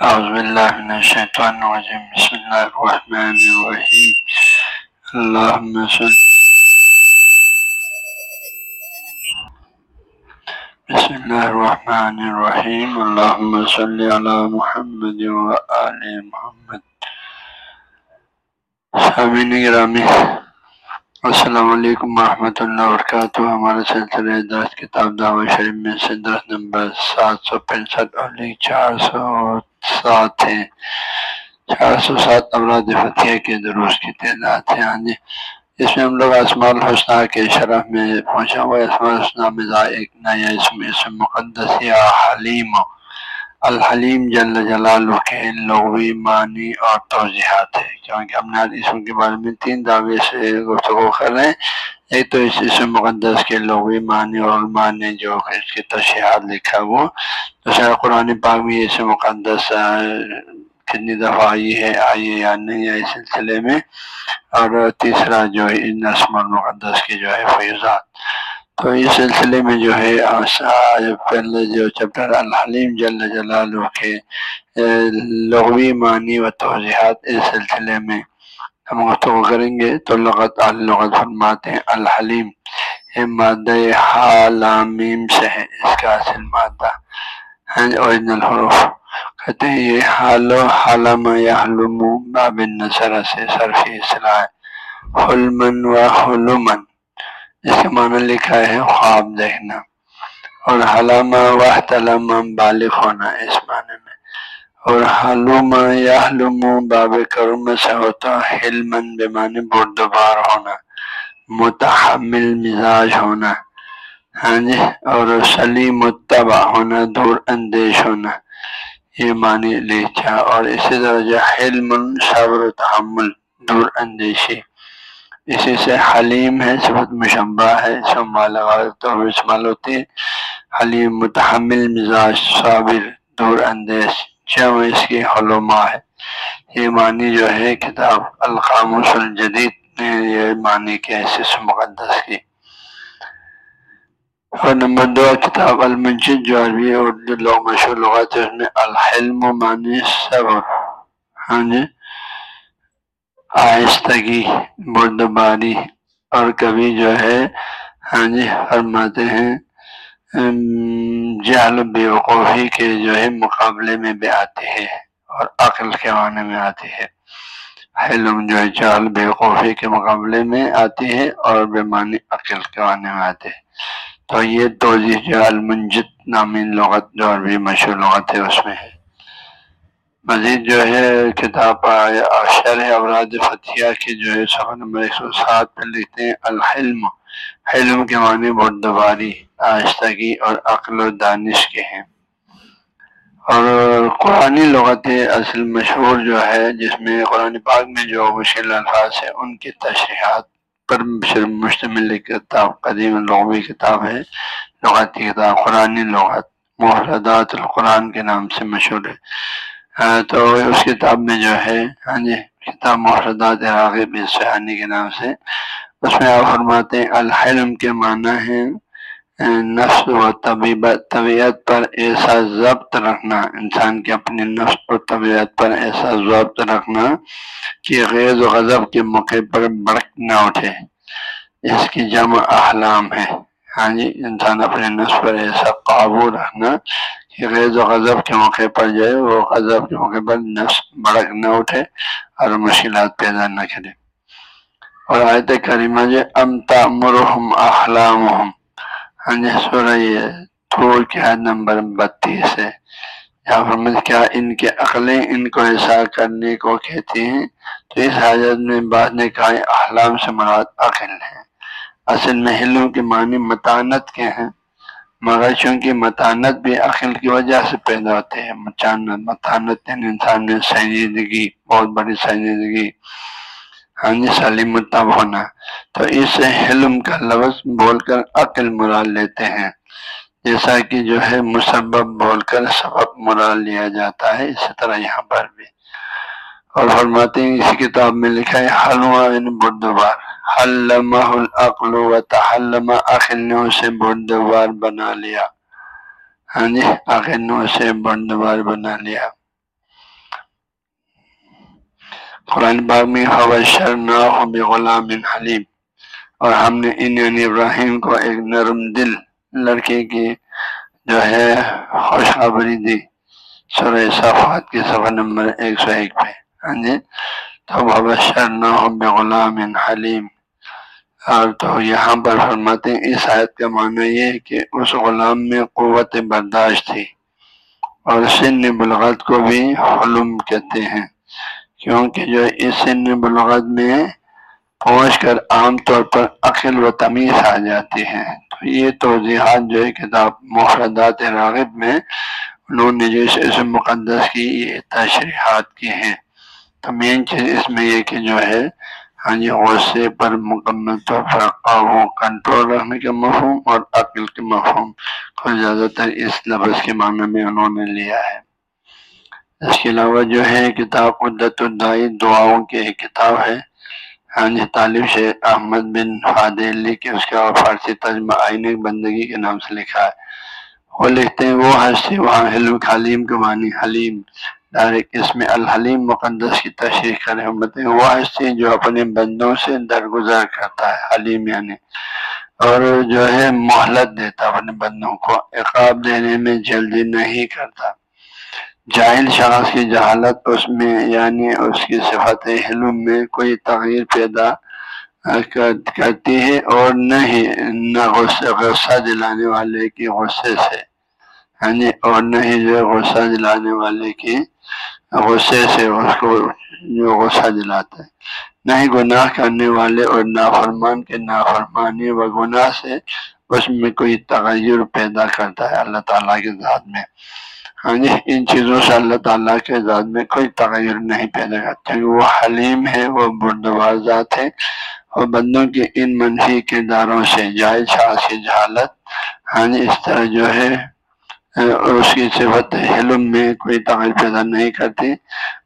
اعوذ باللہ من الشیطان الرجیم بسم اللہ الرحمن الرحیم اللہم صل بسم اللہ الرحمن الرحیم اللہم صل علی محمد و آل محمد سامین گرامی السلام علیکم ورحمۃ اللہ وبرکاتہ ہمارے سلسلہ درس کتاب دعوت شریف میں سے درس نمبر سات سو پینسٹھ اور چار سو سات ہے چار سو سات امراض فتح کے دروس کی تعداد ہے ہاں جی اس میں ہم لوگ اسماء الحسنہ کے شرف میں پہنچا ہوا اسماء الحسنہ میں ایک نیا اسم اسم مقدس یا حلیم۔ الحلیم جل جلال کے لغوی معنی اور توضیحات ہے کیونکہ ہم نے اسم کے بارے میں تین دعوے سے گفتگو کر رہے ہیں، ایک تو اس اسم مقدس کے لغوی معنی اور معنی جو اس کی تشہیرات لکھا وہ۔ دوسرا، قرآن پاک میں اسم مقدس کتنی دفعہ آئی ہے آئی ہے یا نہیں ہے اس سلسلے میں۔ اور تیسرا جو ہے، ان اسم المقدس کے جو ہے، فیضات۔ تو اس سلسلے میں جو ہے پہلے جو چیپٹر الحلیم جل جلال کے لغوی معنی و توضیحات اس سلسلے میں ہم گفتگو کریں گے۔ تو لغت الغت فرماتے ہیں، الحلیم۔ یہ مادہ حالامیم سے ہے، اس کا اصل مادہ۔ ہاں جی، اوریجنل حروف۔ کہتے ہیں یہ حال و حالم یا حلم باب نصر سے صرفی اصلاح حلمن و حلمن۔ اس کا معنی لکھا ہے، خواب دیکھنا۔ اور حلامہ و بالغ ہونا اس معنی میں۔ اور حلومہ یا حلوم باب کرم سے ہوتا حلمن بے بردبار ہونا۔ متحمل مزاج ہونا۔ ہاں جی؟ اور سلیم متبع ہونا، دور اندیش ہونا۔ یہ معنی لکھا۔ اور اسی طرح جو حلم صبر تحمل، دور اندیشی۔ اسی سے حلیم ہے، صفت مشبہ ہے استعمال ہوتی ہے حلیم متحمل مزاج صابر، دور اندیش جم اس کی حلما ہے۔ یہ معنی جو ہے، کتاب القاموس الجدید نے یہ معنی کے ایسے مقدس کی۔ اور نمبر دو، کتاب المنجد جو عربی اردو لوگ مشہور لغات ہے اس میں الحلم معنی صبر۔ ہاں جی؟ آہستگی بردباری اور کبھی جو ہے ہاں جی فرماتے ہیں جہل بیوقوفی کے جو ہے مقابلے میں بھی آتے ہیں اور عقل کے معنی میں آتی ہے حلم جو ہے جہل، بیوقوفی کے مقابلے میں آتی ہے اور بے معنی عقل کے معنی میں آتے ہیں۔ تو یہ توضیح جو جی المنجد نامی لغت جو عربی مشہور لغت ہے، اس میں ہے۔ مزید جو ہے کتاب شرح اوراد فتح کے جو ہے صفحہ نمبر ایک سو سات پہ لکھتے ہیں، الحلم. حلم کے معنی بردباری آہستگی اور عقل و دانش کے ہیں۔ اور قرآن لغت اصل مشہور جو ہے، جس میں قرآن پاک میں جو مشکل الفاظ ہے ان کی تشریحات پر مشتمل کتاب، قدیم لغوی کتاب ہے لغاتی کتاب قرآن لغت محردات القرآن کے نام سے مشہور ہے۔ تو اس کتاب میں جو ہے ہاں جی کتاب محردات راغب سہانی کے نام سے، اس میں آپ فرماتے ہیں، الحلم کے معنی ہے نفس و طبیبت طبیعت پر ایسا ضبط رکھنا، انسان کے اپنے نفس اور طبیعت پر ایسا ضبط رکھنا کہ غیر و غضب کے موقع پر بڑک نہ اٹھے۔ اس کی جمع احلام ہے۔ ہاں جی انسان اپنے نفس پر ایسا قابو رکھنا کہ غیر و غضب کے موقع پر جو ہے، وہ غضب کے موقع پر نفس بڑک نہ اٹھے اور مشکلات پیدا نہ کرے۔ اور آیت کریمہ جو امتا مرحم احلام ہاں جی سورہ یہ تھوڑ کی عید نمبر بتیس ہے۔ یہاں پر کیا ان کے عقلیں ان کو ایسا کرنے کو کہتی ہیں؟ تو اس حاجت میں بعد نے کہا احلام سے مراد عقل ہے۔ اصل محلوں کے معنی متانت کے ہیں۔ مگر چونکہ متانت بھی عقل کی وجہ سے پیدا ہوتے ہیں متانت یعنی انسان میں سنجیدگی بہت بڑی سنجیدگی ہاں جی سلیم متب ہونا تو اس حلم کا لفظ بول کر عقل مرال لیتے ہیں۔ جیسا کہ جو ہے، مسبب بول کر سبب مرال لیا جاتا ہے، اسی طرح یہاں پر بھی۔ اور فرماتے ہیں اسی کتاب میں لکھا ہے حلوہ یعنی بردوبار حلمہ العقل و تحلم عقل نے اسے بردوار بنا لیا۔ ہاں جی عقل نے اسے بردوار بنا لیا۔ قرآن باغ میں حوشر غلام حلیم اور ہم نے ان یعنی ابراہیم کو ایک نرم دل، لڑکے کی جو ہے، خوشخبری دی۔ سورہ صفحات کے صفحہ نمبر ایک سو ایک پہ۔ ہاں جی تو حوشر غلام حلیم اور تو یہاں پر فرماتے ہیں، اس آیت کا معنی یہ ہے کہ اس غلام میں قوت برداشت تھی اور سن بلغت کو بھی حلم کہتے ہیں۔ کیونکہ جو اس سن بلغت میں پہنچ کر عام طور پر عقل و تمیز آ جاتی ہے۔ تو یہ توضیحات جو ہے، کتاب محردات راغب میں انہوں نے جو اس مقدس کی یہ تشریحات کی ہیں۔ تو مین چیز اس میں یہ کہ جو ہے ہاں جی غصے پر مکمل طور پر قابو کنٹرول رکھنے کے مفہوم اور عقل کے مفہوم کو زیادہ تر اس لفظ کے معنی میں انہوں نے لیا ہے۔ اس کے علاوہ جو ہے، کتاب قدت الدائی دعاؤں کی ایک کتاب ہے۔ ہاں جی طالب شیخ احمد بن فاد علی کے اس کا فارسی ترجمہ آئین بندگی کے نام سے لکھا ہے۔ وہ لکھتے ہیں، وہ ہستی وہاں حلم حلیم کے معنی حلیم ڈائریکٹ اس میں الحلیم، مقدس کی تشریح کرے ہیں وہ ہستی جو اپنے بندوں سے درگزر کرتا ہے، حلیم یعنی اور جو ہے مہلت دیتا اپنے بندوں کو، عقاب دینے میں جلدی نہیں کرتا۔ جاہل شخص کی جہالت اس میں یعنی اس کی صفت حلم میں کوئی تغیر پیدا کرتی ہے اور نہ ہی نہ غصہ غصہ دلانے والے کی غصے سے یعنی اور نہ ہی جو غصہ دلانے والے کی غصے سے اس کو جو غصہ دلاتا ہے۔ نہ ہی گناہ کرنے والے اور نافرمان کے نافرمانی و گناہ سے اس میں کوئی تغیر پیدا کرتا ہے اللہ تعالیٰ کے ذات میں۔ ہاں جی ان چیزوں سے اللہ تعالیٰ کے ذات میں کوئی تغیر نہیں پیدا کرتا وہ حلیم ہے، وہ بردبار ذات ہے۔ اور بندوں کے ان منفی کرداروں سے جائز شاخ کی جہالت ہاں اس طرح جو ہے اس کی صفت حلم میں کوئی تغیر پیدا نہیں کرتی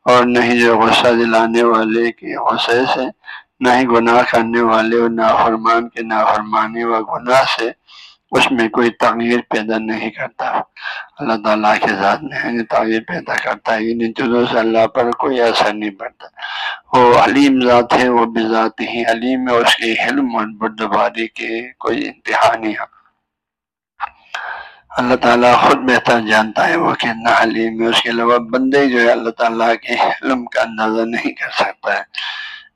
اور نہ ہی جو غصہ دلانے والے کے غصے سے، نہ ہی گناہ کرنے والے اور نافرمان کے نافرمانی و گناہ سے اس میں کوئی تغیر پیدا نہیں کرتا۔ اللہ تعالیٰ کے ذات میں یعنی تغیر پیدا کرتا ہے ان چیزوں سے اللہ پر کوئی اثر نہیں پڑتا۔ وہ علیم ذات ہے وہ بھی ذات ہی علیم ہے اس کی علم اور بردباری کے کوئی انتہا نہیں۔ ہے اللہ تعالیٰ خود بہتر جانتا ہے، وہ کتنا حلیم ہے اس کے علاوہ بندے جو ہے اللہ تعالیٰ کے علم کا اندازہ نہیں کر سکتا ہے۔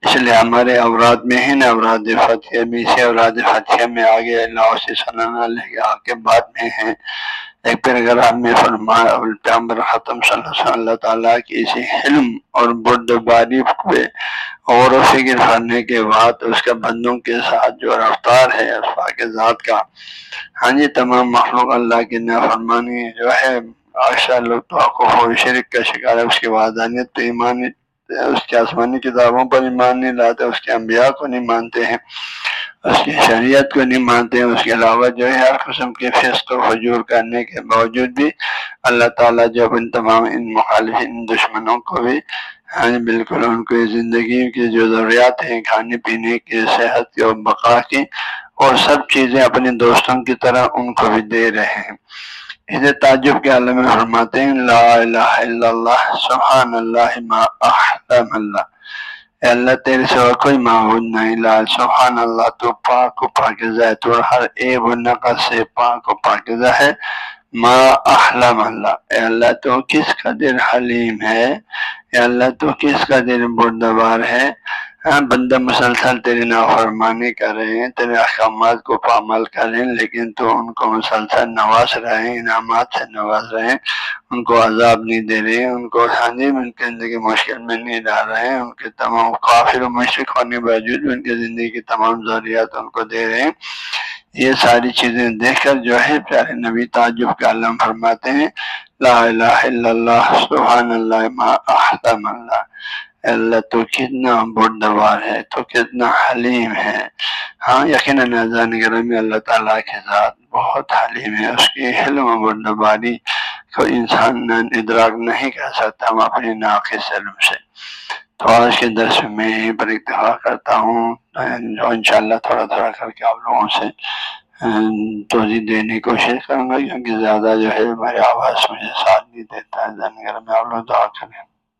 اس لیے ہمارے اوراد میں ہی نا اوراد فتح میں سے اوراد فتح میں آگے اللہ سے صلی اللہ علیہ کے بعد میں ہیں۔ ایک پیراگراف میں فرمایا پیغمبر ختم صلی اللہ علیہ اللہ تعالیٰ کی اسی علم اور بردباری پہ غور و فکر کرنے کے بعد اس کا بندوں کے ساتھ جو رفتار ہے کے ذات کا ہاں جی تمام مخلوق اللہ کی نافرمانی جو ہے، عائشہ لوگ تو شرک کا شکار ہے، اس کی وادانیت تو ایمان، اس کے آسمانی کتابوں پر ایمان نہیں لاتے، اس کے انبیاء کو نہیں مانتے ہیں۔ اس کی شریعت کو نہیں مانتے اس کے علاوہ جو ہے ہر قسم کے فسق و حجور کرنے کے باوجود بھی اللہ تعالیٰ جو ان تمام ان مخالف ان دشمنوں کو بھی ہاں جی، بالکل ان کو زندگی کی جو ضروریات ہیں، کھانے پینے کی، صحت کی اور بقا کی اور سب چیزیں اپنے دوستوں کی طرح ان کو بھی دے رہے ہیں۔ اسے تعجب کے عالم میں فرماتے ہیں، لا الہ الا اللہ، سبحان اللہ ما احلم اللہ۔ اے اللہ تیرے سوا کوئی معبود نہیں لال سبحان اللہ تو پاک و پاکزہ ہے تو ہر عیب و نقص سے پاک و پاکزہ ہے۔ ما احلم اللہ اے اللہ تو کس قدر حلیم ہے۔ اے اللہ تو کس قدر بردبار ہے۔ ہاں، بندہ مسلسل تیری نافرمانی کر رہے ہیں، تیرے احکامات کو پامل کر رہے ہیں، لیکن تو ان کو مسلسل نواز رہے ہیں، انعامات سے نواز رہے ہیں۔ ان کو عذاب نہیں دے رہے ہیں، ان کو شانی ان کی زندگی مشکل میں نہیں ڈال رہے ہیں۔ ان کے تمام کافر و مشرق ہونے کے باوجود ان کی زندگی کی تمام ضروریات ان کو دے رہے ہیں۔ یہ ساری چیزیں دیکھ کر جو ہے، پیارے نبی تعجب کا علم فرماتے ہیں، لا الہ الا اللہ، سبحان اللہ، ما احتم اللہ۔ اللہ تو کتنا بردوار ہے، تو کتنا حلیم ہے۔ ہاں یقیناً میں اللہ تعالیٰ کے ذات بہت حلیم ہے، اس کی علم و بردباری کو انسان ادراک نہیں کر سکتا، ہم اپنے ناقص علم سے۔ تو آج کے درس میں یہیں پر اتفاق کرتا ہوں، جو انشاءاللہ تھوڑا تھوڑا کر کے آپ لوگوں سے توضیع دینے کی کوشش کروں گا، کیونکہ زیادہ جو ہے، ہماری آواز مجھے ساتھ نہیں دیتا۔ ہے میں آپ لوگ دعا کریں۔